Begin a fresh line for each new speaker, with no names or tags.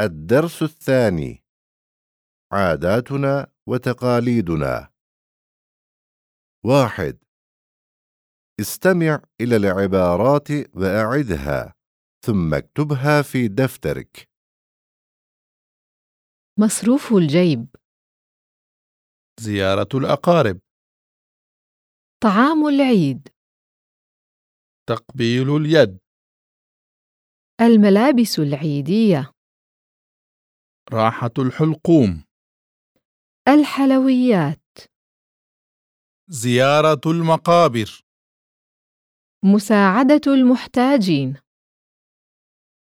الدرس الثاني. عاداتنا وتقاليدنا. واحد. استمع إلى العبارات وأعدها ثم اكتبها في دفترك.
مصروف الجيب.
زيارة الأقارب.
طعام العيد.
تقبيل اليد.
الملابس العيدية.
راحة الحلقوم.
الحلويات.
زيارة المقابر.
مساعدة المحتاجين.